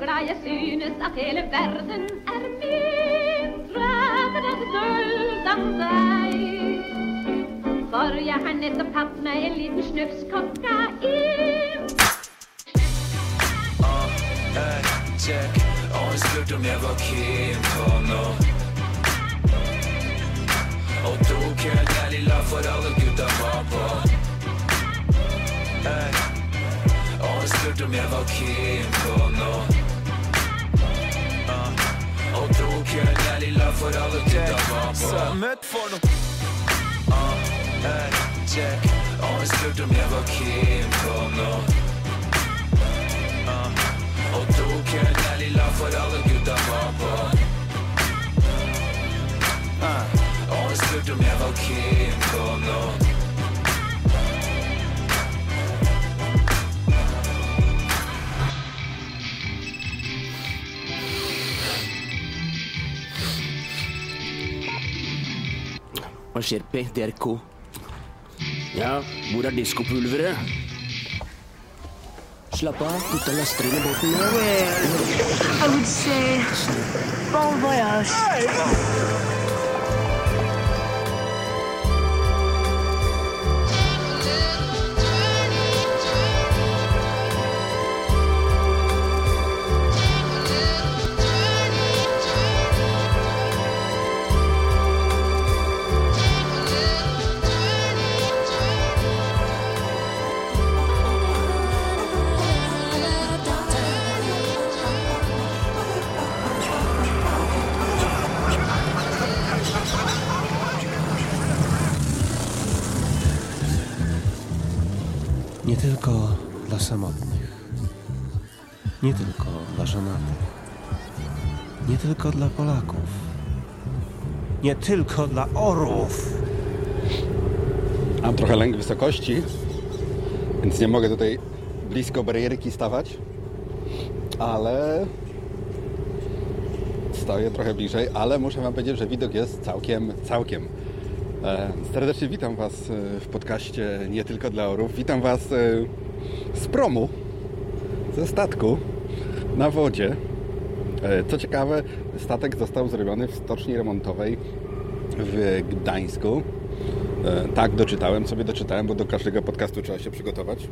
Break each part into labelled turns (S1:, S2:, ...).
S1: glad jeg synes at hele verden er mindre for et dølt av deg. For jeg har nettopp tatt meg en liten snufs kokain.
S2: Hey, check. Og jeg spurte om jeg var keen på noe. Og tok helt ærlig la for alle gutta var på. Hey, og jeg spurte om jeg var keen på noe Og tok helt ærlig la for alle gutta var på?
S3: Møtt for noe.
S2: Uh, hey, check. Og jeg spurte om jeg var keen på noe. Uh, Og tok helt ærlig la for alle gutta var på? Uh, Og jeg spurte om jeg var keen på noe
S3: Hva? DRK? Ja, hvor er diskopulveret? Slapp av, gutta laster inn i båten nå.
S4: I would say bon voyage.
S5: Polaków. Nie tylko dla orłów.
S6: Mam trochę lęk wysokości, więc nie mogę tutaj blisko barierki stawać, ale stoję trochę bliżej, ale muszę Wam powiedzieć, że widok jest całkiem, całkiem. E, serdecznie witam Was e, w podcaście Nie tylko dla orów. Witam Was e, z promu, ze statku na wodzie. E, co ciekawe, statek został zrobiony w stoczni remontowej w Gdańsku. E, Tak, doczytałem, sobie doczytałem, bo do każdego podcastu trzeba się przygotować.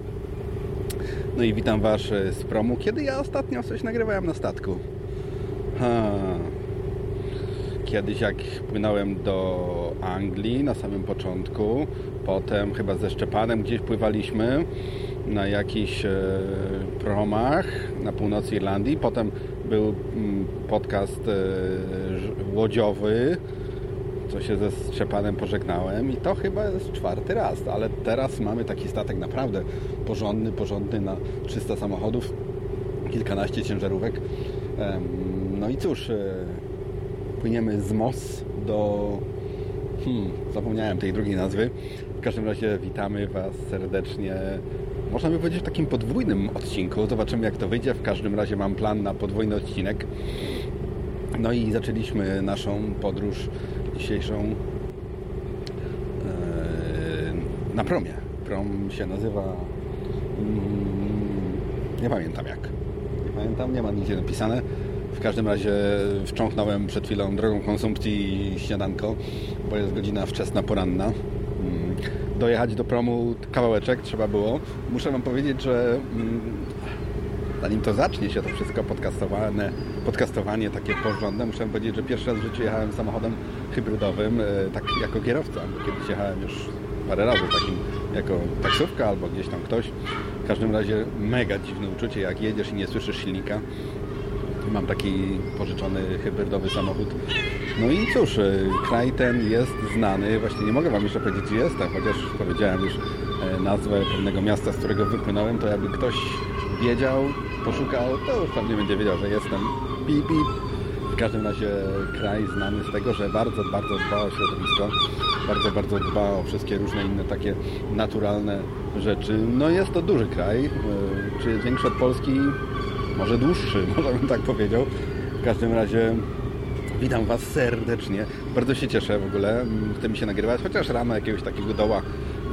S6: No i witam Was z promu. Kiedy ja ostatnio coś nagrywałem na statku? Ha. Kiedyś jak płynąłem do Anglii na samym początku, potem chyba ze Szczepanem gdzieś pływaliśmy na jakichś e, promach na północy Irlandii. Potem był mm, podcast e, łodziowy, co się ze Szczepanem pożegnałem i to chyba jest czwarty raz, ale teraz mamy taki statek naprawdę porządny, porządny na 300 samochodów, kilkanaście ciężarówek. No i cóż, e, płyniemy z MOS do... Hmm, zapomniałem tej drugiej nazwy. W każdym razie witamy Was serdecznie. Można by powiedzieć w takim podwójnym odcinku. Zobaczymy jak to wyjdzie. W każdym razie mam plan na podwójny odcinek. No i zaczęliśmy naszą podróż dzisiejszą e, na promie. Prom się nazywa... mm, Nie pamiętam jak. Nie pamiętam, nie ma nigdzie napisane. W każdym razie wcząknąłem przed chwilą drogą konsumpcji śniadanko, bo jest godzina wczesna, poranna. Dojechać do promu kawałeczek trzeba było. Muszę Wam powiedzieć, że mm, zanim to zacznie się to wszystko podcastowane, podcastowanie takie porządne, muszę powiedzieć, że pierwszy raz w życiu jechałem samochodem hybrydowym, e, tak jako kierowca, kiedyś jechałem już parę razy takim jako taksówka albo gdzieś tam ktoś. W każdym razie mega dziwne uczucie, jak jedziesz i nie słyszysz silnika. Mam taki pożyczony hybrydowy samochód. No i cóż, e, kraj ten jest znany. Właśnie nie mogę Wam jeszcze powiedzieć, gdzie jestem, chociaż powiedziałem już e, nazwę pewnego miasta, z którego wypłynąłem, to jakby ktoś wiedział, poszukał, to już pewnie będzie wiedział, że jestem. Pip. W każdym razie kraj znany z tego, że bardzo, bardzo dba o środowisko, bardzo, bardzo dba o wszystkie różne inne takie naturalne rzeczy. No jest to duży kraj. E, Czy większy od Polski? Może dłuższy, może bym tak powiedział. W każdym razie witam Was serdecznie. Bardzo się cieszę w ogóle. Mm, Chce mi się nagrywać, chociaż rano jakiegoś takiego doła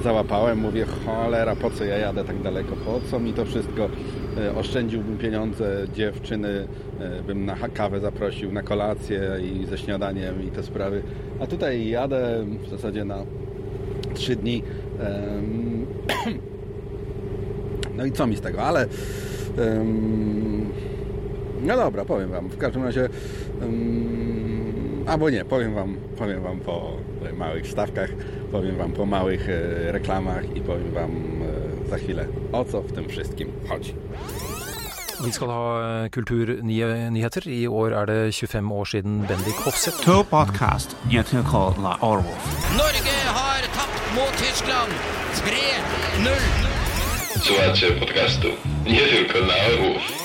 S6: załapałem. Mówię, cholera, po co ja jadę tak daleko? Po co mi to wszystko? e, oszczędziłbym pieniądze, dziewczyny e, bym na kawę zaprosił, na kolację i ze śniadaniem i te sprawy. A tutaj jadę w zasadzie na trzy dni. No i co mi z tego, ale em, no dobra, powiem wam. W każdym razie em, albo nie, powiem wam, powiem wam po małych stawkach, powiem wam po małych e, reklamach i powiem wam e, za chwilę o co w tym wszystkim chodzi.
S7: Vi skal ha eh, kulturnyheter. I år er det 25 år siden Bendik Hofseth
S8: To podkast nie tylko dla orłów.
S9: Norge har tapt mot Tyskland 3-0.
S10: Słuchajcie podcastu nie tylko dla orłów.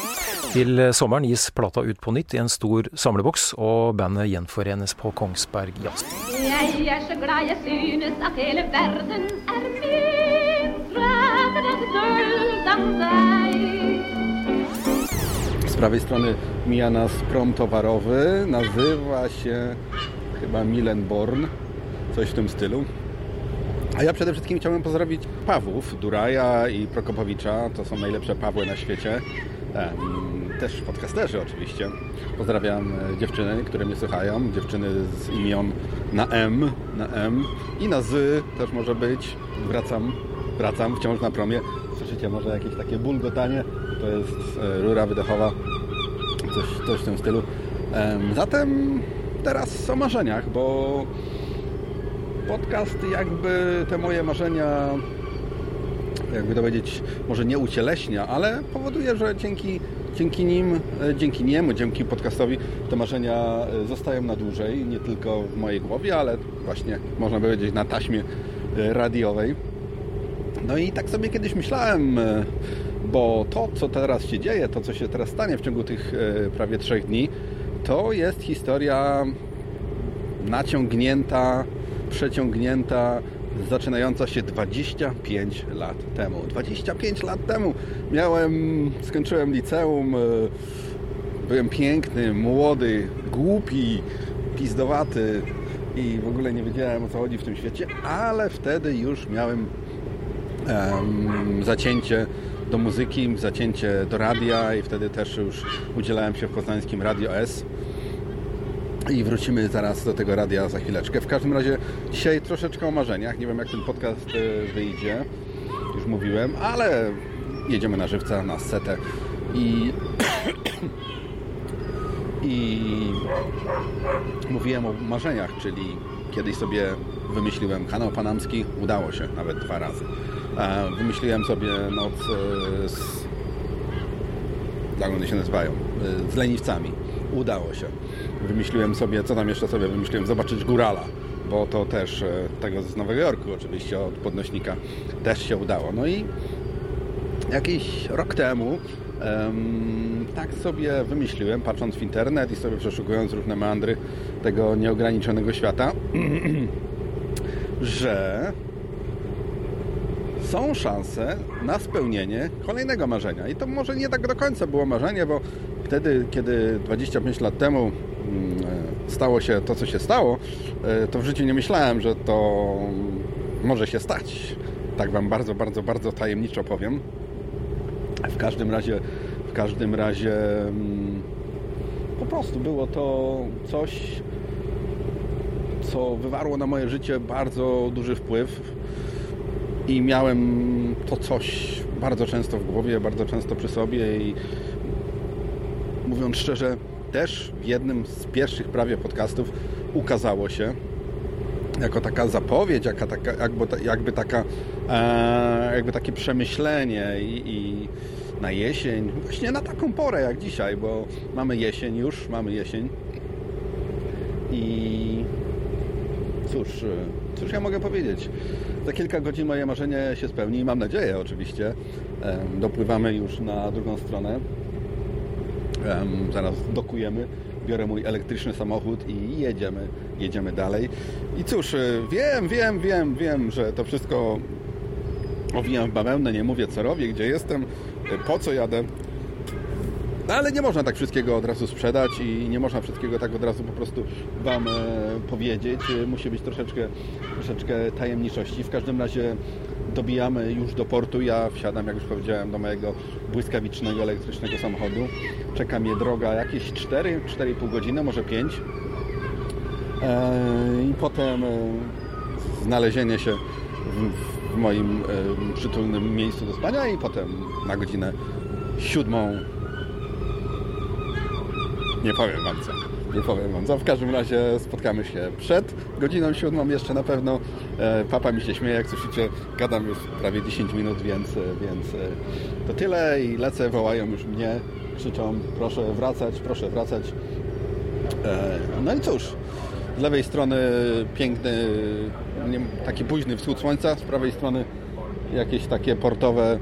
S7: Til sommeren gis plata ut på nytt i en stor samleboks, og bandet gjenforenes på Kongsberg Jazz.
S1: Jeg er så glad jeg synes at hele verden er mindre enn sølv som deg.
S6: Z prawej strony mija nas prom towarowy, nazywa się chyba Milenborn, coś w tym stylu. A ja przede wszystkim chciałbym pozdrowić Pawłów, Duraja i Prokopowicza. To są najlepsze Pawły na świecie. Em, Też podcasterzy oczywiście. Pozdrawiam e, dziewczyny, które mnie słuchają. Dziewczyny z imion na M, na M i na Z też może być. Wracam, wracam wciąż na promie. Słyszycie może jakieś takie bulgotanie? To jest e, rura wydechowa coś, coś w tym stylu. Em, Zatem teraz o marzeniach, bo podcast jakby te moje marzenia jakby to powiedzieć, może nie ucieleśnia, ale powoduje, że dzięki, dzięki nim, e, dzięki niemu, dzięki podcastowi te marzenia e, zostają na dłużej, nie tylko w mojej głowie, ale właśnie można powiedzieć na taśmie e, radiowej. No i tak sobie kiedyś myślałem, bo to, co teraz się dzieje, to, co się teraz stanie w ciągu tych prawie trzech dni, to jest historia naciągnięta, przeciągnięta, zaczynająca się 25 lat temu. 25 lat temu miałem, skończyłem liceum, e, byłem piękny, młody, głupi, pizdowaty i w ogóle nie wiedziałem o co chodzi w tym świecie, ale wtedy już miałem em, zacięcie do muzyki, zacięcie do radia i wtedy też już udzielałem się w poznańskim Radio S. I wrócimy zaraz do tego radia za chwileczkę. W każdym razie dzisiaj troszeczkę o marzeniach. Nie wiem jak ten podcast e, wyjdzie. Już mówiłem, ale jedziemy na żywca, na setę. I, i mówiłem o marzeniach, czyli kiedyś sobie wymyśliłem kanał panamski. Udało się nawet dwa razy. E, Wymyśliłem sobie noc e, z jak one się nazywają, y, z leniwcami. Udało się. Wymyśliłem sobie, co tam jeszcze sobie wymyśliłem, zobaczyć górala, bo to też e, tego z Nowego Jorku oczywiście, od podnośnika też się udało. No i jakiś rok temu em, tak sobie wymyśliłem, patrząc w internet i sobie przeszukując różne meandry tego nieograniczonego świata, że są szanse na spełnienie kolejnego marzenia. I to może nie tak do końca było marzenie, bo wtedy, kiedy 25 lat temu mm, e, stało się to, co się stało, e, to w życiu nie myślałem, że to może się stać. Tak Wam bardzo, bardzo, bardzo tajemniczo powiem. W każdym razie, w każdym razie mm, po prostu było to coś, co wywarło na moje życie bardzo duży wpływ i miałem to coś bardzo często w głowie, bardzo często przy sobie i mówiąc szczerze, też w jednym z pierwszych prawie podcastów ukazało się jako taka zapowiedź, jaka taka, jakby, jakby, taka, e, jakby takie przemyślenie i, i na jesień, właśnie na taką porę jak dzisiaj, bo mamy jesień już, mamy jesień i cóż, cóż ja mogę powiedzieć? Za kilka godzin moje marzenie się spełni i mam nadzieję oczywiście. Dopływamy już na drugą stronę. Zaraz dokujemy. Biorę mój elektryczny samochód i jedziemy, jedziemy dalej. I cóż, y, wiem, wiem, wiem, wiem, że to wszystko owijam w bawełnę, nie mówię co robię, gdzie jestem, y, po co jadę. No ale nie można tak wszystkiego od razu sprzedać i nie można wszystkiego tak od razu po prostu Wam e, powiedzieć. E, Musi być troszeczkę, troszeczkę tajemniczości. W każdym razie dobijamy już do portu. Ja wsiadam, jak już powiedziałem, do mojego błyskawicznego elektrycznego samochodu. Czeka mnie droga jakieś 4, 4,5 godziny, może 5. E, I potem e, znalezienie się w, moim przytulnym miejscu do spania i potem na godzinę siódmą nie powiem Wam co. Nie powiem Wam co. W każdym razie spotkamy się przed godziną siódmą jeszcze na pewno. E, Papa mi się śmieje, jak słyszycie. Gadam już prawie 10 minut, więc, więc e, to tyle i lecę, wołają już mnie, krzyczą proszę wracać, proszę wracać. E, No i cóż, z lewej strony piękny, taki późny wschód słońca, z prawej strony jakieś takie portowe,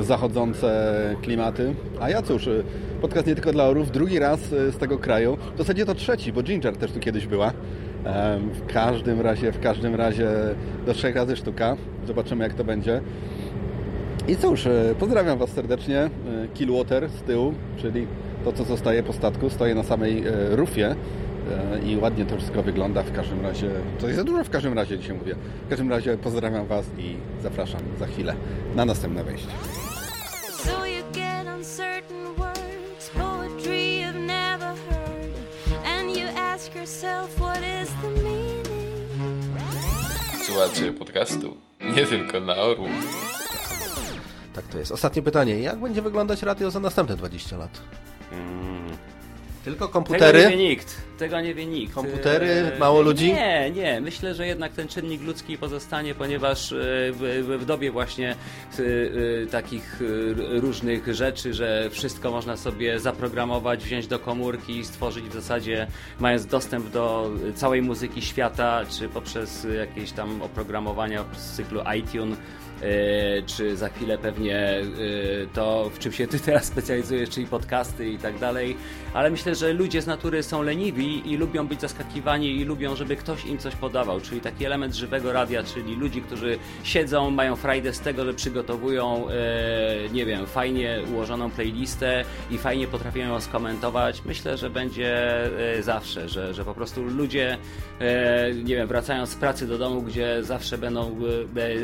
S6: zachodzące klimaty. A ja cóż, y, podcast nie tylko dla orów, drugi raz y, z tego kraju. W zasadzie to trzeci, bo Ginger też tu kiedyś była. W każdym razie, w każdym razie do trzech razy sztuka. Zobaczymy jak to będzie. I cóż, e, pozdrawiam Was serdecznie. Killwater z tyłu, czyli to, co zostaje po statku, stoję na samej rufie i ładnie to wszystko wygląda. W każdym razie, to jest za dużo w każdym razie dzisiaj mówię. W każdym razie pozdrawiam Was i zapraszam za chwilę na następne wejście.
S10: Słuchacie podcastu nie tylko dla orłów.
S5: Tak to jest. Ostatnie pytanie. Jak będzie wyglądać radio za następne 20 lat? Tylko komputery?
S11: Tego nie wie nikt. Tego nie wie nikt.
S5: Komputery?
S11: Eee,
S5: Mało ludzi?
S11: Nie, nie. Myślę, że jednak ten czynnik ludzki pozostanie, ponieważ e, w, w, dobie właśnie e, e, takich e, różnych rzeczy, że wszystko można sobie zaprogramować, wziąć do komórki i stworzyć w zasadzie, mając dostęp do całej muzyki świata, czy poprzez jakieś tam oprogramowania z cyklu iTunes, E, czy za chwilę pewnie e, to, w czym się ty teraz specjalizujesz, czyli podcasty i tak dalej, ale myślę, że ludzie z natury są leniwi i lubią być zaskakiwani i lubią, żeby ktoś im coś podawał, czyli taki element żywego radia, czyli ludzi, którzy siedzą, mają frajdę z tego, że przygotowują, e, nie wiem, fajnie ułożoną playlistę i fajnie potrafią ją skomentować. Myślę, że będzie e, zawsze, że, że po prostu ludzie, e, nie wiem, wracają z pracy do domu, gdzie zawsze będą,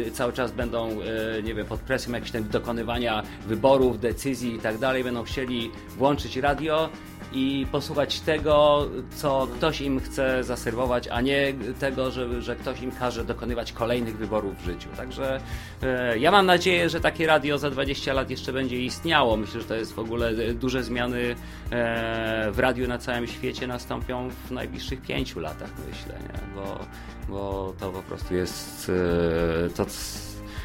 S11: e, cały czas będą, e, nie wiem, pod presją jakichś tam dokonywania wyborów, decyzji i tak dalej, będą chcieli włączyć radio i posłuchać tego, co ktoś im chce zaserwować, a nie tego, że, że ktoś im każe dokonywać kolejnych wyborów w życiu. Także e, ja mam nadzieję, że takie radio za 20 lat jeszcze będzie istniało. Myślę, że to jest w ogóle duże zmiany e, w radiu na całym świecie nastąpią w najbliższych pięciu latach, myślę, nie? Bo, bo to po prostu jest e, to,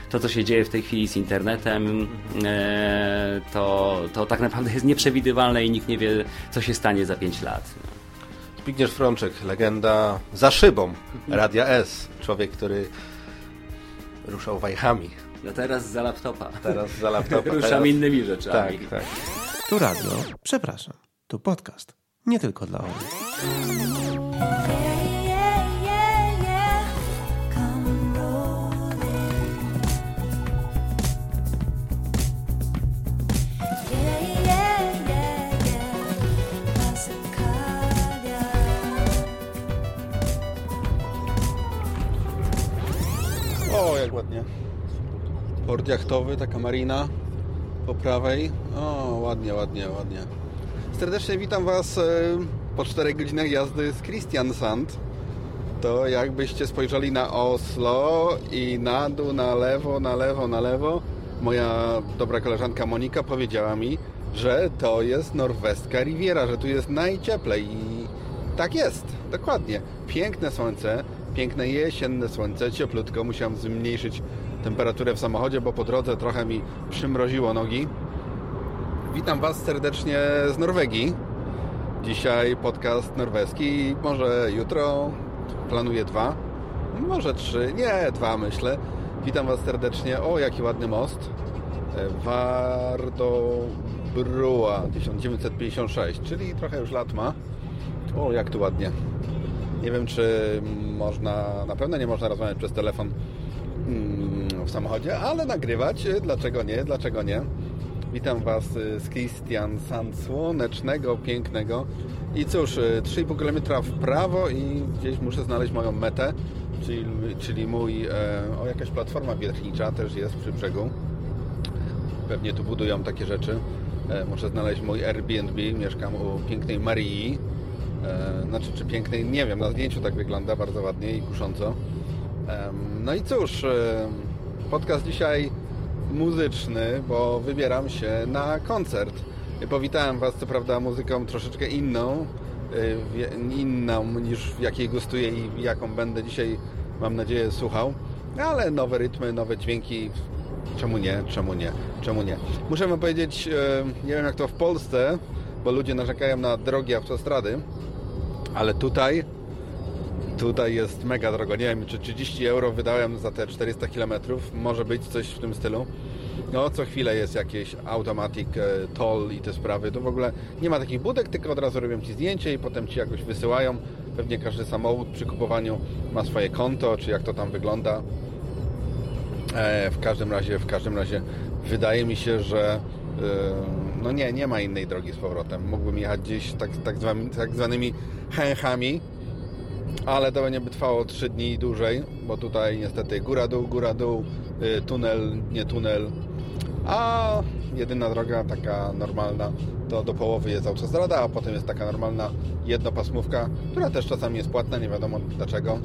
S11: to, co się dzieje w tej chwili z internetem, e, to, to tak naprawdę jest nieprzewidywalne i nikt nie wie, co się stanie za 5 lat.
S5: Zbigniew Frączek, legenda za szybą Radia S. Człowiek, który ruszał wajchami.
S11: No teraz za laptopa.
S5: Teraz za laptopa.
S11: Ruszam
S5: teraz...
S11: innymi rzeczami.
S5: Tak, tak. Tu radio, przepraszam, tu podcast. Nie tylko dla orów.
S6: O, jak ładnie. Port jachtowy, taka marina po prawej. O, ładnie, ładnie, ładnie. Serdecznie witam Was e, po 4 godzinach jazdy z Kristiansand. To jakbyście spojrzeli na Oslo i na dół, na lewo, na lewo, na lewo. Moja dobra koleżanka Monika powiedziała mi, że to jest norweska Riviera, że tu jest najcieplej i tak jest, dokładnie. Piękne słońce, piękne jesienne słońce, cieplutko. Musiałem zmniejszyć temperaturę w samochodzie, bo po drodze trochę mi przymroziło nogi. Witam Was serdecznie z Norwegii. Dzisiaj podcast norweski, może jutro planuję dwa, może trzy, nie, dwa myślę. Witam Was serdecznie. O, jaki ładny most. E, Wardobrua 1956, czyli trochę już lat ma. O, jak tu ładnie. Nie wiem, czy można, na pewno nie można rozmawiać przez telefon mm, w samochodzie, ale nagrywać, dlaczego nie, dlaczego nie. Witam Was y, z Christian Sand słonecznego, pięknego. I cóż, y, 3,5 km w prawo i gdzieś muszę znaleźć moją metę, czyli, czyli mój, e, o jakaś platforma wiertnicza też jest przy brzegu. Pewnie tu budują takie rzeczy. E, muszę znaleźć mój Airbnb, mieszkam u pięknej Marii. E, znaczy, czy pięknej, nie wiem, na zdjęciu tak wygląda bardzo ładnie i kusząco. No i cóż, e, podcast dzisiaj muzyczny, bo wybieram się na koncert. Powitałem Was, co prawda, muzyką troszeczkę inną, y, inną niż w jakiej gustuję i jaką będę dzisiaj, mam nadzieję, słuchał. Ale nowe rytmy, nowe dźwięki, czemu nie, czemu nie, czemu nie. Muszę Wam powiedzieć, nie wiem jak to w Polsce, bo ludzie narzekają na drogie autostrady, ale tutaj Tutaj jest mega drogo. Nie wiem, czy 30 euro wydałem za te 400 km. Może być coś w tym stylu. No, co chwilę jest jakieś automatic e, toll i te sprawy. To w ogóle nie ma takich budek, tylko od razu robią Ci zdjęcie i potem Ci jakoś wysyłają. Pewnie każdy samochód przy kupowaniu ma swoje konto, czy jak to tam wygląda. E, w każdym razie, w każdym razie wydaje mi się, że no nie, nie ma innej drogi z powrotem. Mógłbym jechać gdzieś tak, tak, zwanymi, tak zwanymi chęchami, ale to będzie by trwało 3 dni i dłużej, bo tutaj niestety góra-dół, góra-dół, y, tunel, nie tunel, a jedyna droga taka normalna to do połowy jest autostrada, a potem jest taka normalna jednopasmówka, która też czasami jest płatna, nie wiadomo dlaczego.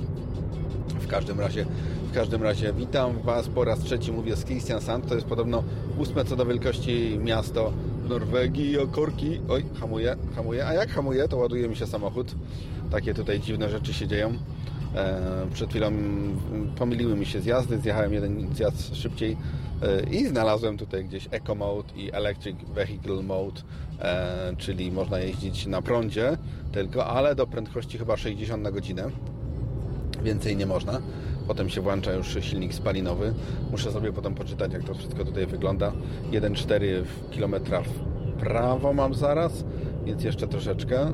S6: W każdym razie, w każdym razie witam Was po raz trzeci, mówię z Kristiansand, to jest podobno ósme co do wielkości miasto w Norwegii, o korki, oj, hamuje, hamuje, a jak hamuje, to ładuje mi się samochód. Takie tutaj dziwne rzeczy się dzieją. E, przed chwilą pomyliły mi się zjazdy, zjechałem jeden zjazd szybciej e, i znalazłem tutaj gdzieś Eco Mode i Electric Vehicle Mode, e, czyli można jeździć na prądzie tylko, ale do prędkości chyba 60 na godzinę. Więcej nie można. Potem się włącza już silnik spalinowy. Muszę sobie potem poczytać, jak to wszystko tutaj wygląda. 1,4 km w prawo mam zaraz, więc jeszcze troszeczkę.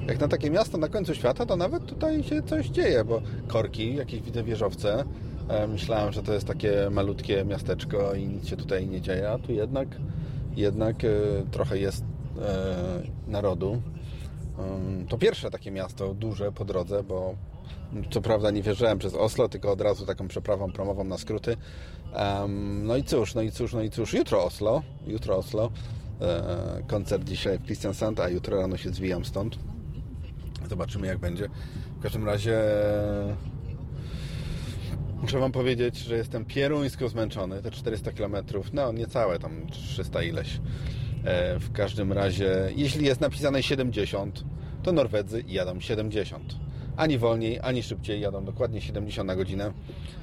S6: Yy, Jak na takie miasto na końcu świata, to nawet tutaj się coś dzieje, bo korki, jakieś widzę wieżowce. E, Myślałem, że to jest takie malutkie miasteczko i nic się tutaj nie dzieje, a tu jednak, jednak e, trochę jest e, narodu. To pierwsze takie miasto duże po drodze, bo co prawda nie wjeżdżałem przez Oslo, tylko od razu taką przeprawą promową na skróty. Em, No i cóż, no i cóż, no i cóż, jutro Oslo, jutro Oslo, E, koncert dzisiaj w Kristiansand, a jutro rano się zwijam stąd. Zobaczymy jak będzie. W każdym razie muszę Wam powiedzieć, że jestem pieruńsko zmęczony. Te 400 km, no niecałe tam 300 ileś. E, W każdym razie, jeśli jest napisane 70, to Norwedzy jadą 70. Ani wolniej, ani szybciej jadą dokładnie 70 na godzinę.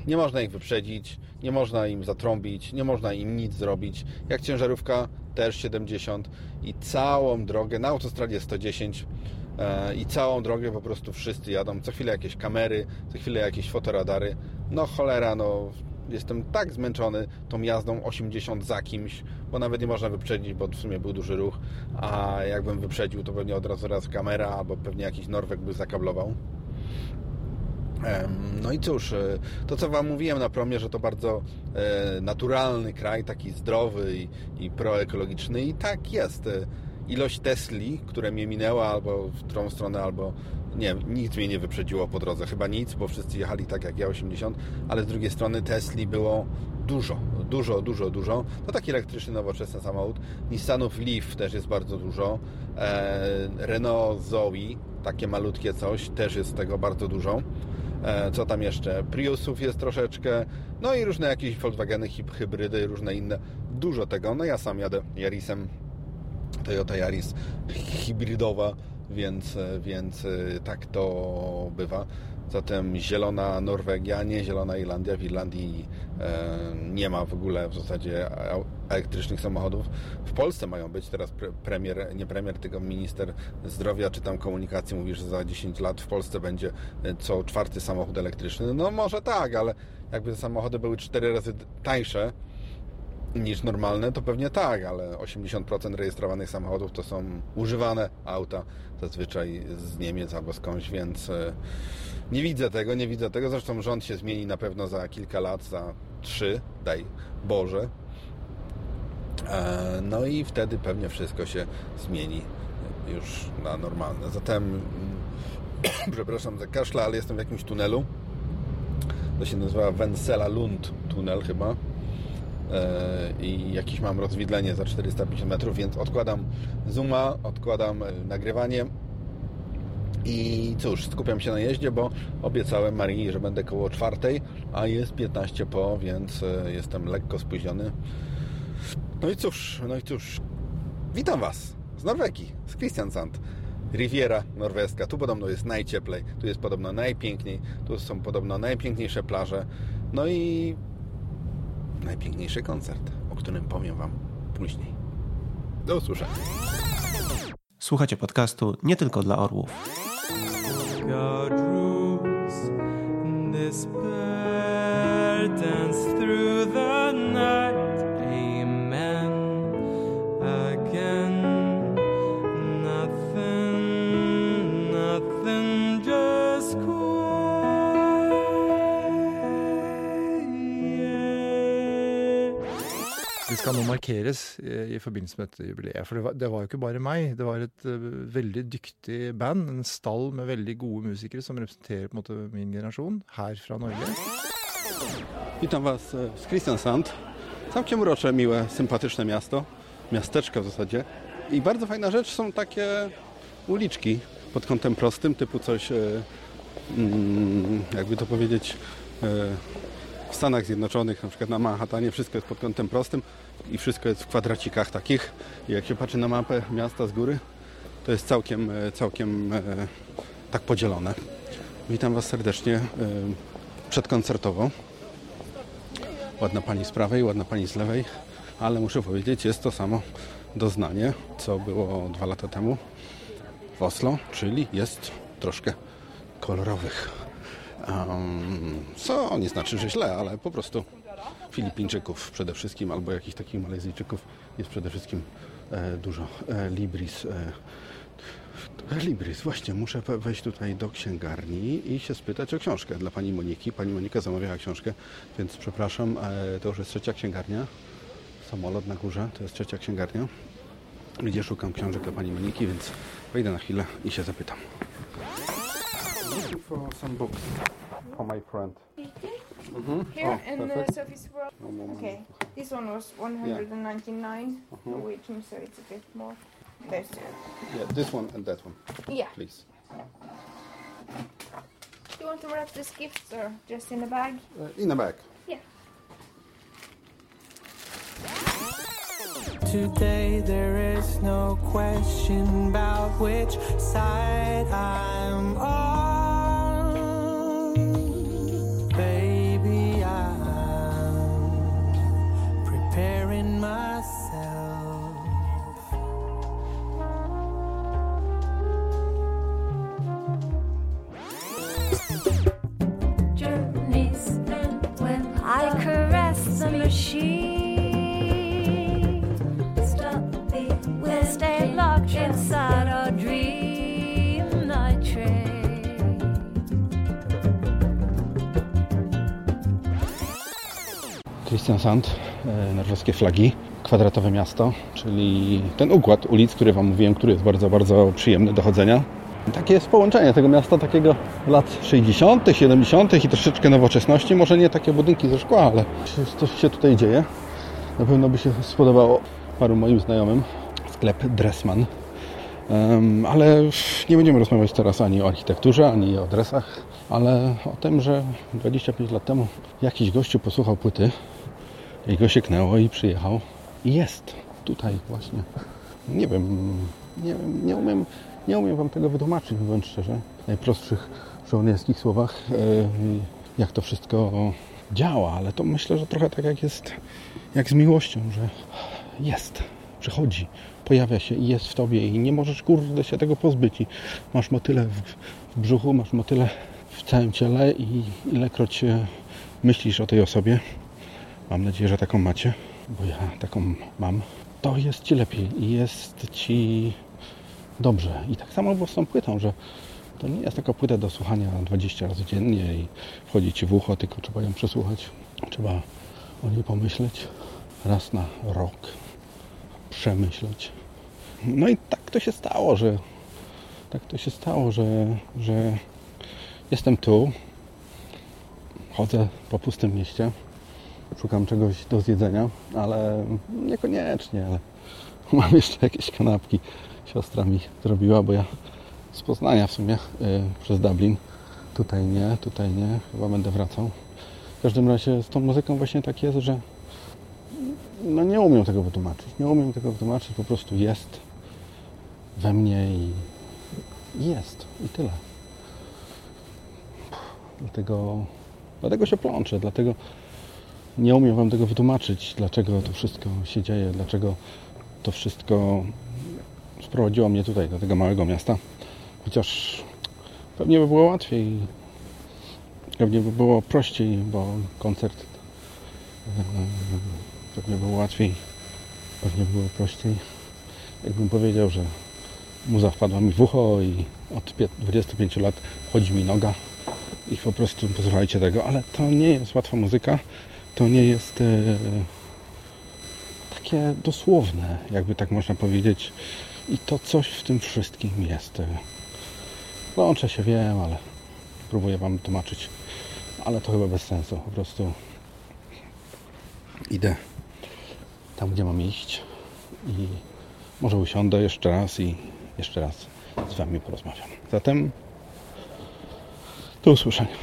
S6: Nie można ich wyprzedzić, nie można im zatrąbić, nie można im nic zrobić. Jak ciężarówka też 70 i całą drogę na autostradzie 110 e, i całą drogę po prostu wszyscy jadą. Co chwilę jakieś kamery, co chwilę jakieś fotoradary. No cholera, no jestem tak zmęczony tą jazdą 80 za kimś, bo nawet nie można wyprzedzić, bo w sumie był duży ruch, a jakbym wyprzedził, to pewnie od razu raz kamera, albo pewnie jakiś Norweg by zakablował. No i cóż, e, to co Wam mówiłem na promie, że to bardzo e, naturalny kraj, taki zdrowy i, i proekologiczny i tak jest. E, Ilość Tesli, które mnie minęła albo w którą stronę, albo nie, nic mnie nie wyprzedziło po drodze. Chyba nic, bo wszyscy jechali tak jak ja 80, ale z drugiej strony Tesli było dużo, dużo, dużo, dużo. To taki elektryczny, nowoczesny samochód. Nissanów Leaf też jest bardzo dużo. Renault Zoe, takie malutkie coś, też jest tego bardzo dużo. E, Co tam jeszcze? Priusów jest troszeczkę, no i różne jakieś Volkswageny, hybrydy, różne inne. Dużo tego. No ja sam jadę Yarisem, Toyota Yaris hybrydowa, więc, więc e, tak to bywa. Zatem zielona Norwegia, nie zielona Irlandia. W Irlandii e, nie ma w ogóle w zasadzie elektrycznych samochodów. W Polsce mają być teraz pre, premier, nie premier, tylko minister zdrowia czy tam komunikacji mówi, że za 10 lat w Polsce będzie e, co czwarty samochód elektryczny. No może tak, ale jakby te samochody były 4 razy tańsze, niż normalne, to pewnie tak, ale 80% rejestrowanych samochodów to są używane auta, zazwyczaj z Niemiec albo skądś, więc e, nie widzę tego, nie widzę tego. Zresztą rząd się zmieni na pewno za kilka lat, za trzy, daj Boże. E, No i wtedy pewnie wszystko się zmieni już na normalne. Zatem, przepraszam za kaszle, ale jestem w jakimś tunelu. To się nazywa Wensela Lund tunel chyba. E, I jakieś mam rozwidlenie za 450 metrów, więc odkładam zooma, odkładam e, nagrywanie i cóż, skupiam się na jeździe, bo obiecałem Marii, że będę koło czwartej, a jest 15 po, więc e, jestem lekko spóźniony. No i cóż, no i cóż. Witam Was z Norwegii, z Kristiansand. Riviera norweska. Tu podobno jest najcieplej, tu jest podobno najpiękniej, tu są podobno najpiękniejsze plaże. No i najpiękniejszy koncert, o którym powiem Wam później. Do usłyszenia.
S8: Słuchacie podcastu nie tylko dla orłów.
S12: God rules, despair
S13: Det skal nå markeres eh, i forbindelse med dette jubileet. For det var, det var jo ikke bare meg. Det var et eh, veldig dyktig band, en stall med veldig gode musikere som representerer på en måte min generasjon her fra Norge.
S6: Witam Was e, z Kristiansand. Całkiem urocze, miłe, sympatyczne miasto. Miasteczko w zasadzie. I bardzo fajna rzecz są takie uliczki pod kątem prostym, typu coś, e, mm, jakby to powiedzieć, e, w Stanach Zjednoczonych, na przykład na Manhattanie, wszystko jest pod kątem prostym i wszystko jest w kwadracikach takich. I jak się patrzy na mapę miasta z góry, to jest całkiem, e, całkiem e, tak podzielone. Witam Was serdecznie e, przedkoncertowo. Ładna pani z prawej, ładna pani z lewej, ale muszę powiedzieć, jest to samo doznanie, co było dwa lata temu w Oslo, czyli jest troszkę kolorowych. Co nie znaczy, że źle, ale po prostu Filipińczyków przede wszystkim, albo jakichś takich Malezyjczyków jest przede wszystkim e, dużo. E, Libris. E, Libris, właśnie, muszę wejść tutaj do księgarni i się spytać o książkę dla pani Moniki. Pani Monika zamawiała książkę, więc przepraszam, e, to już jest trzecia księgarnia. Samolot na górze, to jest trzecia księgarnia, gdzie szukam książek dla pani Moniki, więc wejdę na chwilę i się zapytam. Looking for some books for my friend. Mhm.
S14: Here
S6: Oh,
S14: in uh,
S6: perfect.
S14: Sophie's World. Okay, this one was 199
S6: Mhm.
S14: Norwegian, so it's a bit more. There's two.
S6: Yeah, this one and that one.
S14: Yeah.
S6: Please.
S14: Do you want to wrap this gift or just in a bag?
S6: Uh, in the bag.
S14: Yeah.
S12: Today there is no question about which side I'm on.
S6: Kristiansand, e, norweskie flagi, kwadratowe miasto, czyli ten układ ulic, który Wam mówiłem, który jest bardzo, bardzo przyjemny do chodzenia. Takie jest połączenie tego miasta takiego lat 60., 70. i troszeczkę nowoczesności. Może nie takie budynki ze szkła, ale coś się tutaj dzieje. Na pewno by się spodobało paru moim znajomym. Sklep Dressman. Em, ale nie będziemy rozmawiać teraz ani o architekturze, ani o dresach, ale o tym, że 25 lat temu jakiś gościu posłuchał płyty i go sieknęło i przyjechał i jest tutaj właśnie. Nie wiem, nie, nie, umiem, nie umiem Wam tego wytłumaczyć, mówiąc szczerze, w najprostszych żołnierskich słowach, e, jak to wszystko działa, ale to myślę, że trochę tak jak jest, jak z miłością, że jest, przychodzi, pojawia się i jest w Tobie i nie możesz, kurde, się tego pozbyć i masz motyle w, w brzuchu, masz motyle w całym ciele i ilekroć e, myślisz o tej osobie, mam nadzieję, że taką macie, bo ja taką mam, to jest Ci lepiej i jest Ci dobrze. I tak samo było z tą płytą, że to nie jest taka płyta do słuchania 20 razy dziennie i wchodzi Ci w ucho, tylko trzeba ją przesłuchać. Trzeba o niej pomyśleć raz na rok. przemyśleć. No i tak to się stało, że tak to się stało, że, że jestem tu, chodzę po pustym mieście, szukam czegoś do zjedzenia, ale niekoniecznie, ale mam jeszcze jakieś kanapki. Siostra mi zrobiła, bo ja z Poznania w sumie yy, przez Dublin. Tutaj nie, tutaj nie, chyba będę wracał. W każdym razie z tą muzyką właśnie tak jest, że no nie umiem tego wytłumaczyć. Nie umiem tego wytłumaczyć, po prostu jest we mnie i jest i tyle. Dlatego, dlatego się plączę, dlatego nie umiem Wam tego wytłumaczyć, dlaczego to wszystko się dzieje, dlaczego to wszystko sprowadziło mnie tutaj, do tego małego miasta. Chociaż pewnie by było łatwiej, pewnie by było prościej, bo koncert e, pewnie było łatwiej, pewnie by było prościej, jakbym powiedział, że muza wpadła mi w ucho i od 25 lat chodzi mi noga i po prostu posłuchajcie tego, ale to nie jest łatwa muzyka, to nie jest e, takie dosłowne, jakby tak można powiedzieć i to coś w tym wszystkim jest. Łączę się, wiem, ale próbuję Wam tłumaczyć, ale to chyba bez sensu, po prostu idę tam, gdzie mam iść i może usiądę jeszcze raz i jeszcze raz z Wami porozmawiam. Zatem do usłyszenia.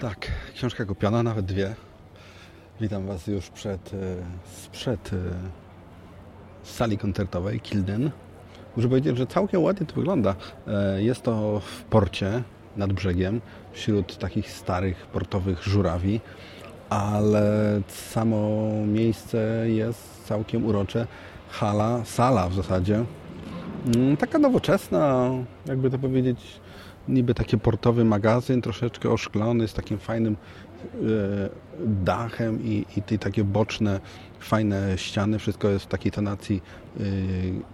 S6: Tak, książka kupiona, nawet dwie. Witam Was już przed, e, sprzed e, sali koncertowej Kilden. Muszę powiedzieć, że całkiem ładnie to wygląda. E, Jest to w porcie nad brzegiem, wśród takich starych portowych żurawi, ale samo miejsce jest całkiem urocze. Hala, sala w zasadzie. Mm, Taka nowoczesna, jakby to powiedzieć, niby taki portowy magazyn, troszeczkę oszklony, z takim fajnym dachem i, i te takie boczne, fajne ściany. Wszystko jest w takiej tonacji e,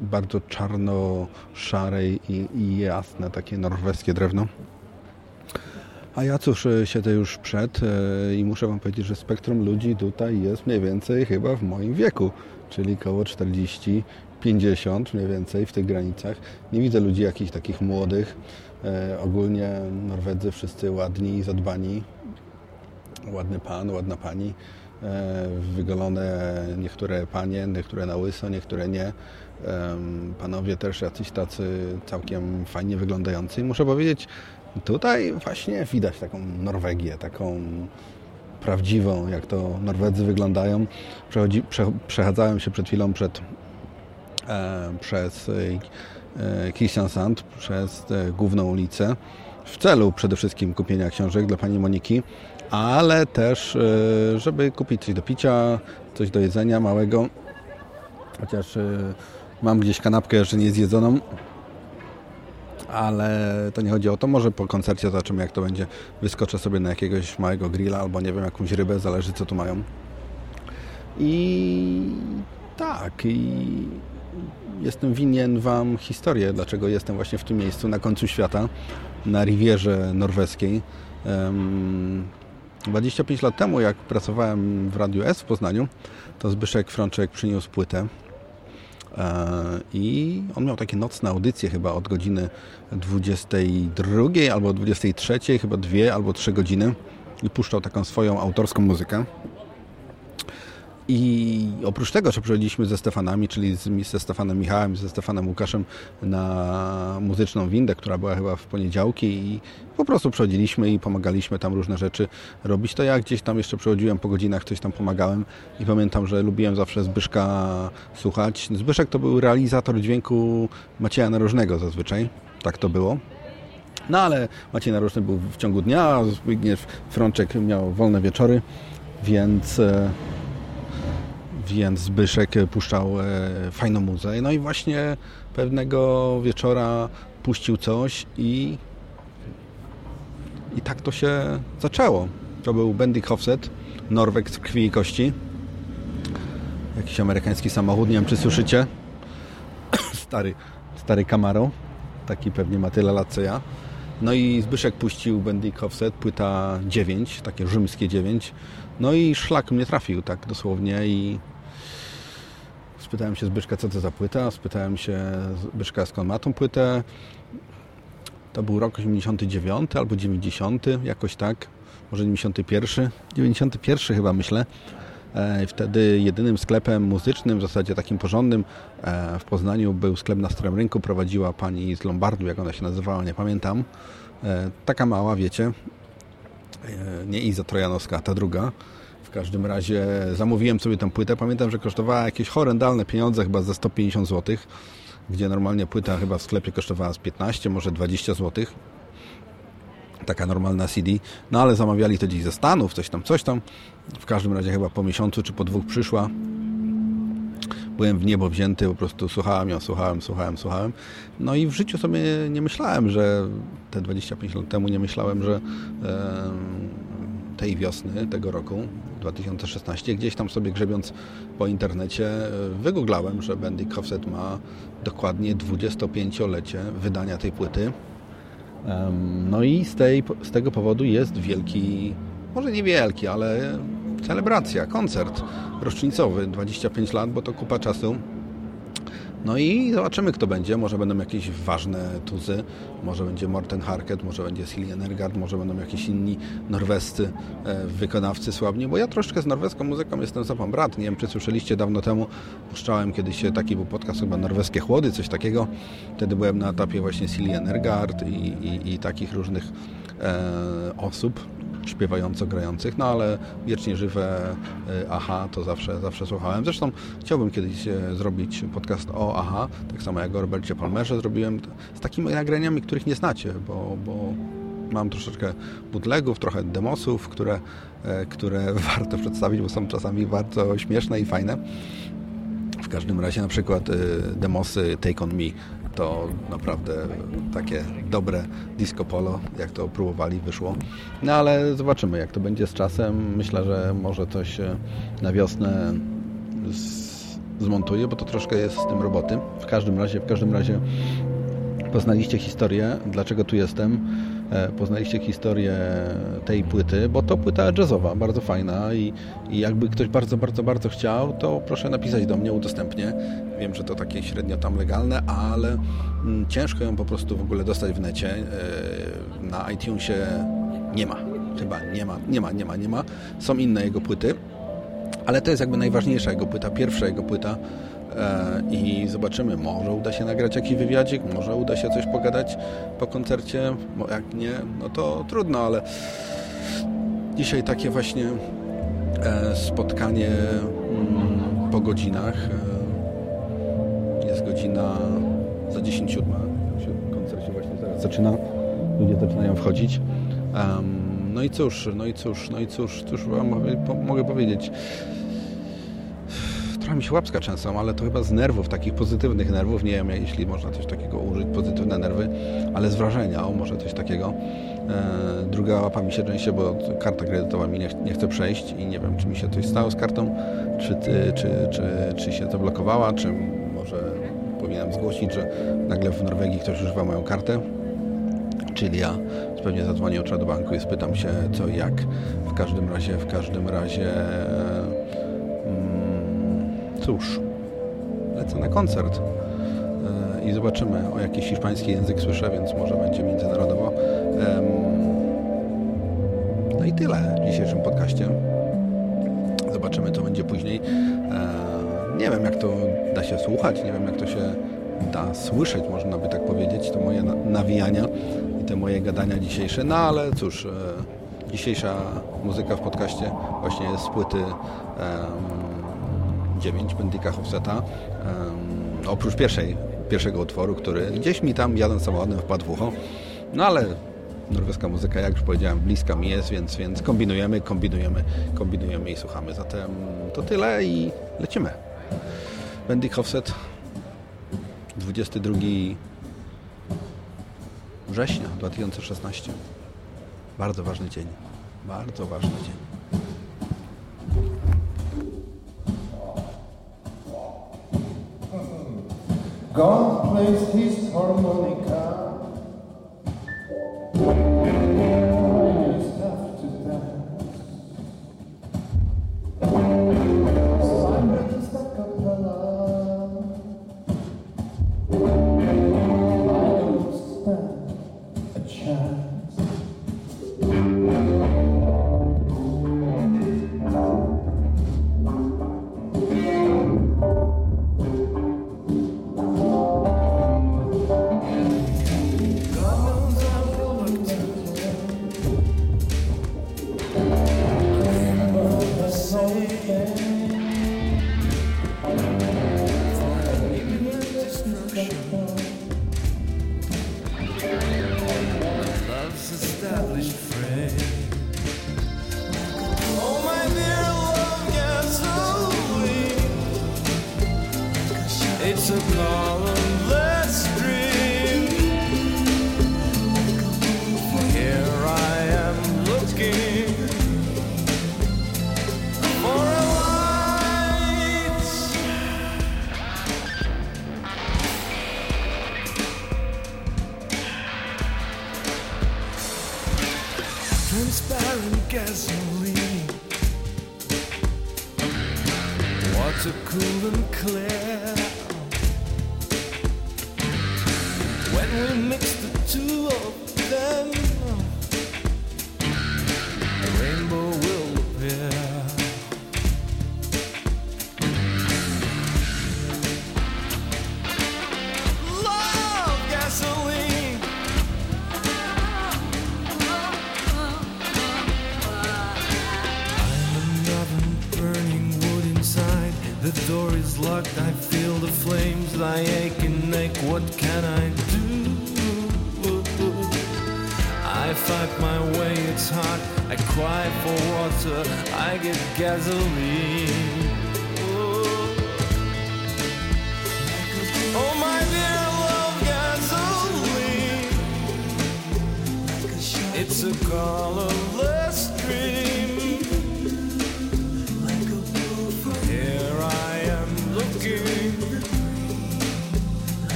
S6: bardzo czarno-szarej i, i jasne, takie norweskie drewno. A ja cóż, e, siedzę już przed e, i muszę Wam powiedzieć, że spektrum ludzi tutaj jest mniej więcej chyba w moim wieku, czyli koło 40, 50 mniej więcej w tych granicach. Nie widzę ludzi jakichś takich młodych. Ogólnie Norwedzy wszyscy ładni i zadbani. Ładny pan, ładna pani. E, wygolone niektóre panie, niektóre na łyso, niektóre nie. Panowie też jacyś tacy całkiem fajnie wyglądający. Muszę powiedzieć, tutaj właśnie widać taką Norwegię, taką prawdziwą, jak to Norwedzy wyglądają. Przechodzi, prze, przechadzałem się przed chwilą przed, e, przez e, Kristiansand, przez e, główną ulicę w celu przede wszystkim kupienia książek dla pani Moniki, ale też, e, żeby kupić coś do picia, coś do jedzenia małego, chociaż e, mam gdzieś kanapkę jeszcze nie zjedzoną, ale to nie chodzi o to. Może po koncercie zobaczymy, jak to będzie. Wyskoczę sobie na jakiegoś małego grilla albo nie wiem, jakąś rybę, zależy co tu mają. I tak, i jestem winien Wam historię, dlaczego jestem właśnie w tym miejscu, na końcu świata, na Rivierze Norweskiej. 25 lat temu, jak pracowałem w Radiu S w Poznaniu, to Zbyszek Frączek przyniósł płytę E, i on miał takie nocne audycje chyba od godziny 22 albo 23, chyba dwie albo trzy godziny i puszczał taką swoją autorską muzykę. I oprócz tego, że przychodziliśmy ze Stefanami, czyli z, ze Stefanem Michałem, ze Stefanem Łukaszem na muzyczną windę, która była chyba w poniedziałki i po prostu przychodziliśmy i pomagaliśmy tam różne rzeczy robić. To ja gdzieś tam jeszcze przychodziłem po godzinach, coś tam pomagałem i pamiętam, że lubiłem zawsze Zbyszka słuchać. Zbyszek to był realizator dźwięku Macieja Narożnego zazwyczaj, tak to było. No ale Maciej Narożny był w ciągu dnia, Zbigniew Frączek miał wolne wieczory, więc e, więc Zbyszek puszczał e, fajną muzę. No i właśnie pewnego wieczora puścił coś i i tak to się zaczęło. To był Bendik Hofset, Norweg z krwi i kości. Jakiś amerykański samochód, nie wiem czy słyszycie. stary, stary Camaro. Taki pewnie ma tyle lat co ja. No i Zbyszek puścił Bendik Offset, płyta 9, takie rzymskie 9. No i szlak mnie trafił tak dosłownie i spytałem się Zbyszka, co to za płyta. Spytałem się Zbyszka, skąd ma tą płytę. To był rok 89 albo 90, jakoś tak. Może 91. 91 chyba myślę. E, Wtedy jedynym sklepem muzycznym, w zasadzie takim porządnym e, w Poznaniu był sklep na Starym Rynku. Prowadziła pani z Lombardu, jak ona się nazywała, nie pamiętam. E, Taka mała, wiecie. Nie Iza Trojanowska, ta druga. W każdym razie zamówiłem sobie tę płytę. Pamiętam, że kosztowała jakieś horrendalne pieniądze, chyba za 150 zł, gdzie normalnie płyta chyba w sklepie kosztowała z 15, może 20 zł. Taka normalna CD. No ale zamawiali to gdzieś ze Stanów, coś tam, coś tam. W każdym razie chyba po miesiącu czy po dwóch przyszła. Byłem w niebo wzięty, po prostu słuchałem ją, słuchałem, słuchałem, słuchałem. No i w życiu sobie nie myślałem, że te 25 lat temu nie myślałem, że em, tej wiosny, tego roku, 2016, gdzieś tam sobie grzebiąc po internecie, e, wygooglałem, że Bendik Offset ma dokładnie 25-lecie wydania tej płyty. No i z, tej, z tego powodu jest wielki, może nie wielki, ale celebracja, koncert rocznicowy, 25 lat, bo to kupa czasu. No i zobaczymy, kto będzie. Może będą jakieś ważne tuzy, może będzie Morten Harket, może będzie Silje Nergard, może będą jakieś inni norwescy e, wykonawcy sławni, bo ja troszkę z norweską muzyką jestem pan brat. Nie wiem, czy słyszeliście dawno temu, puszczałem kiedyś e, taki był podcast chyba Norweskie Chłody, coś takiego. Wtedy byłem na etapie właśnie Silje Nergard i, i, i takich różnych e, osób śpiewająco-grających, no ale wiecznie żywe e, Aha to zawsze, zawsze słuchałem. Zresztą chciałbym kiedyś e, zrobić podcast o Aha, tak samo jak o Robercie Palmerze zrobiłem, z takimi nagraniami, których nie znacie, bo, bo mam troszeczkę bootlegów, trochę demosów, które, e, które warto przedstawić, bo są czasami bardzo śmieszne i fajne. W każdym razie na przykład demosy Take On Me to naprawdę takie dobre disco polo, jak to próbowali, wyszło. No ale zobaczymy, jak to będzie z czasem. Myślę, że może coś na wiosnę zmontuję, bo to troszkę jest z tym roboty. W każdym razie, w każdym razie poznaliście historię, dlaczego tu jestem. E, Poznaliście historię tej płyty, bo to płyta jazzowa, bardzo fajna i, i jakby ktoś bardzo, bardzo, bardzo chciał, to proszę napisać do mnie, udostępnię. Wiem, że to takie średnio tam legalne, ale mm, ciężko ją po prostu w ogóle dostać w necie. E, Na iTunesie nie ma. Chyba nie ma, nie ma, nie ma, nie ma. Są inne jego płyty, ale to jest jakby najważniejsza jego płyta, pierwsza jego płyta i zobaczymy, może uda się nagrać jakiś wywiadzik, może uda się coś pogadać po koncercie, jak nie, no to trudno, ale dzisiaj takie właśnie e, spotkanie mm, po godzinach. E, Jest godzina za 10 siódma. Koncert się właśnie zaraz zaczyna. Ludzie zaczynają wchodzić. No i cóż, no i cóż, no i cóż, cóż wam mogę powiedzieć. Trochę mi się łapska często, ale to chyba z nerwów, takich pozytywnych nerwów. Nie wiem, jeśli można coś takiego użyć, pozytywne nerwy, ale z wrażenia, o może coś takiego. E, druga łapa mi się częściej, bo karta kredytowa mi nie, ch- nie chce przejść i nie wiem, czy mi się coś stało z kartą, czy, ty, czy, czy, czy się zablokowała, czy może powinienem zgłosić, że nagle w Norwegii ktoś używa moją kartę. Czyli ja pewnie zadzwonię do banku i spytam się co i jak. W każdym razie, w każdym razie cóż, lecę na koncert e, i zobaczymy. O jakiś hiszpański język słyszę, więc może będzie międzynarodowo. No i tyle w dzisiejszym podcaście. Zobaczymy, co będzie później. E, Nie wiem, jak to da się słuchać, nie wiem, jak to się da słyszeć, można by tak powiedzieć, to moje na- nawijania i te moje gadania dzisiejsze. No ale cóż, e, dzisiejsza muzyka w podcaście właśnie jest z płyty 9 Bendika Hofseta. Em, oprócz pierwszej, pierwszego utworu, który gdzieś mi tam jadąc samochodem wpadł w ucho. No ale norweska muzyka, jak już powiedziałem, bliska mi jest, więc, więc kombinujemy, kombinujemy, kombinujemy i słuchamy. Zatem to tyle i lecimy. Bendik Hofset 22 września 2016. Bardzo ważny dzień. Bardzo ważny dzień.
S15: God plays his harmonica
S2: door is locked. I feel the flames. I ache and ache. What can I do? I fight my way. It's hot. I cry for water. I get gasoline. Oh, my dear love gasoline. It's a colorless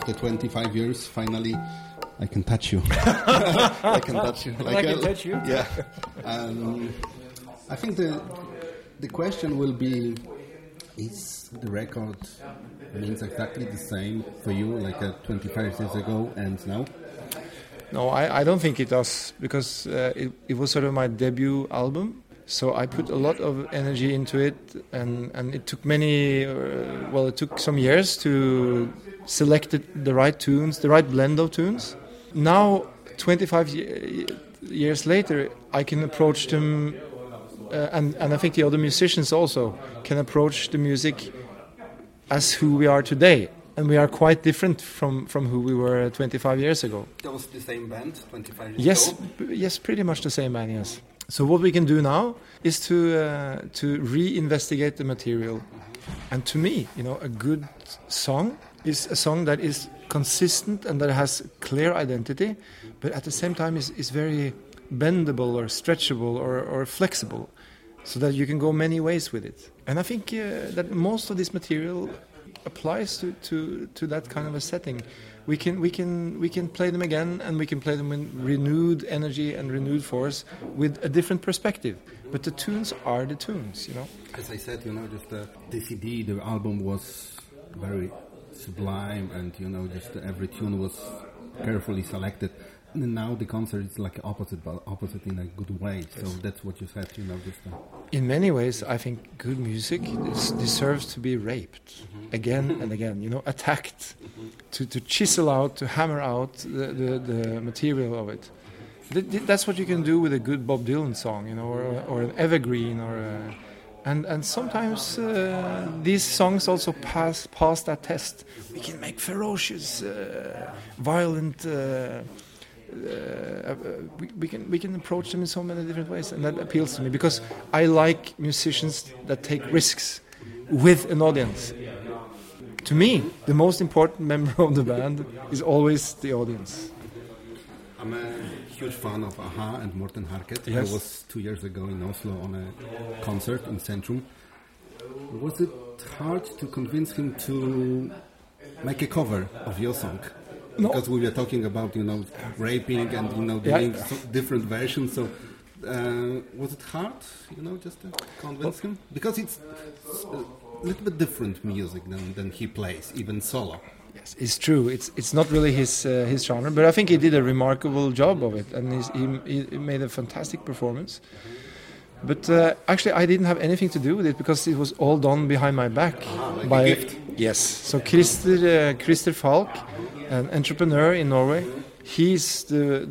S6: after 25 years, finally, I can touch you. I can touch you.
S13: I can
S6: uh,
S13: touch you?
S6: Yeah. Um, I think the the question will be: Is the record means exactly the same for you, like uh, 25 years ago and now?
S13: No, I, I don't think it does because uh, it, it was sort of my debut album. So I put a lot of energy into it, and, and it took many, uh, well, it took some years to select it, the right tunes, the right blend of tunes. Now, 25 years later, I can approach them, uh, and, and I think the other musicians also can approach the music as who we are today. And we are quite different from, from who we were 25 years ago.
S6: That was the same band 25 years
S13: Yes,
S6: ago.
S13: yes, pretty much the same man. Yes. So what we can do now is to uh, to reinvestigate the material, and to me, you know, a good song is a song that is consistent and that has clear identity, but at the same time is is very bendable or stretchable or, or flexible, so that you can go many ways with it. And I think uh, that most of this material applies to, to, to that kind of a setting. We can, we, can, we can play them again and we can play them in renewed energy and renewed force with a different perspective. But the tunes are the tunes, you know.
S6: As I said, you know, just uh, the CD, the album was very sublime, and you know, just every tune was carefully selected. And now the concert is like opposite, but opposite in a good way. So that's what you said, you know, just. Uh,
S13: In many ways, I think good music des- deserves to be raped again and again, you know, attacked, to, to chisel out, to hammer out the, the, the material of it. Th- that's what you can do with a good Bob Dylan song, you know, or, or an evergreen, or a, and and sometimes uh, these songs also pass pass that test. We can make ferocious, uh, violent. Uh, uh, we, we can we can approach them in so many different ways, and that appeals to me because I like musicians that take risks with an audience. To me, the most important member of the band is always the audience.
S6: I'm a huge fan of Aha and Morten Harket.
S13: Yes.
S6: I was two years ago in Oslo on a concert in Centrum. Was it hard to convince him to make a cover of your song?
S13: No.
S6: Because we were talking about, you know, raping and, you know,
S13: Yeah.
S6: doing so different versions. So uh, was it hard, you know, just to convince him? Because it's a little bit different music than, than he plays, even solo.
S13: Yes, it's true. It's it's not really his uh, his genre, but I think he did a remarkable job of it, and he's, he, he made a fantastic performance. But uh, actually, I didn't have anything to do with it because it was all done behind my back
S6: like a
S13: by
S6: gift.
S13: yes. So Christer uh, Christer Falk, an entrepreneur in Norway, he's the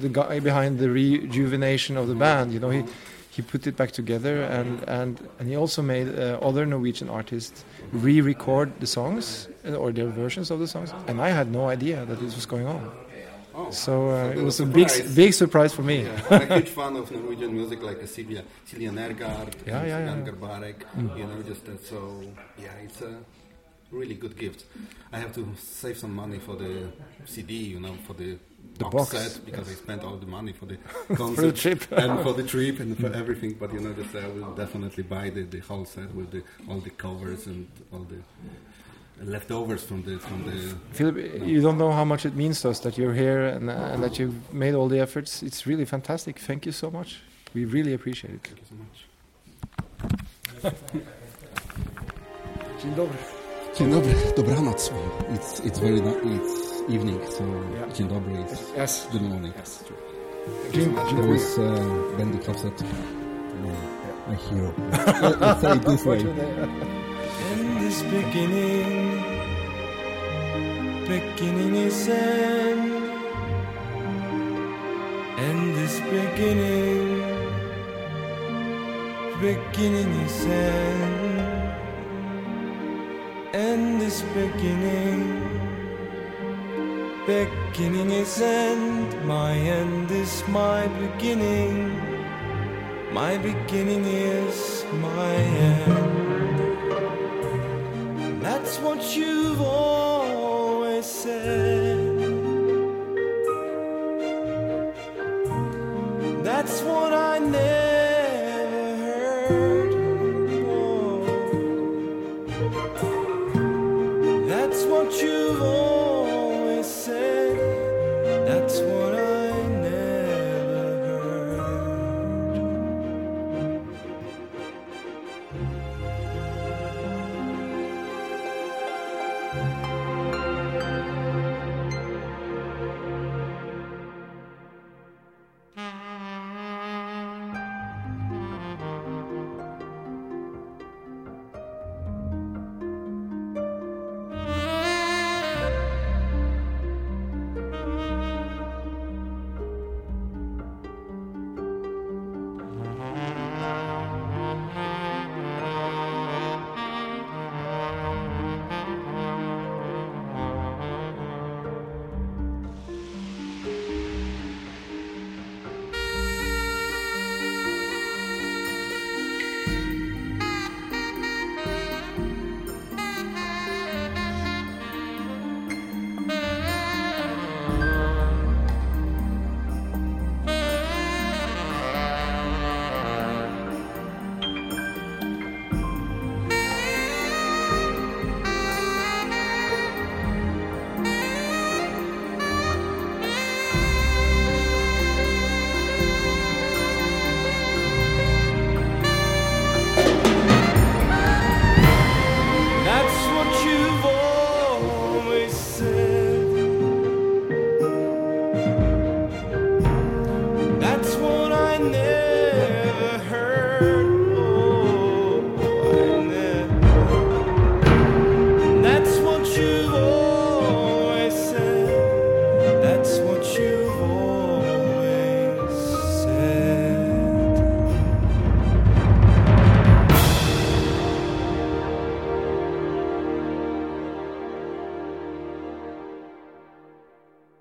S13: the guy behind the rejuvenation of the band. You know, he he put it back together, and and and he also made uh, other Norwegian artists re-record the songs uh, or their versions of the songs, and I had no idea that this was going on.
S6: Oh,
S13: so uh,
S6: so
S13: it was a big
S6: surprise.
S13: big surprise for me.
S6: Yeah, I'm a huge fan of Norwegian music, like Silja, Silja Nergard,
S13: Yeah,
S6: and
S13: yeah, yeah.
S6: Garbarek.
S13: Mm.
S6: You know, just uh, so yeah, it's a really good gift. I have to save some money for the CD, you know, for the,
S13: The
S6: box,
S13: box,
S6: set because
S13: yes.
S6: I spent all the money for the
S13: For
S6: concert
S13: the trip.
S6: and for the trip and for everything. But you know, just I will definitely buy the, the whole set with the all the covers and all the leftovers from the from the.
S13: Philip, you don't know how much it means to us that you're here and, uh, and that you've made all the efforts. It's really fantastic. Thank you so much. We really appreciate it.
S6: Thank you so much.
S13: Dzień dobry.
S6: Dzień dobry, dobranoc. It's it's very na- it's evening, so
S13: Yeah.
S6: dzień dobry is
S13: Yes.
S6: good morning.
S13: Yes, true.
S6: Dzień,
S13: Dzień-
S6: There was uh, Bendy Cosset, my hero. Let's say it this way.
S2: In this beginning, beginning is end. And this beginning, beginning is end. And this beginning, beginning is end. My end is my beginning. My beginning is my end. That's what you've always said. That's what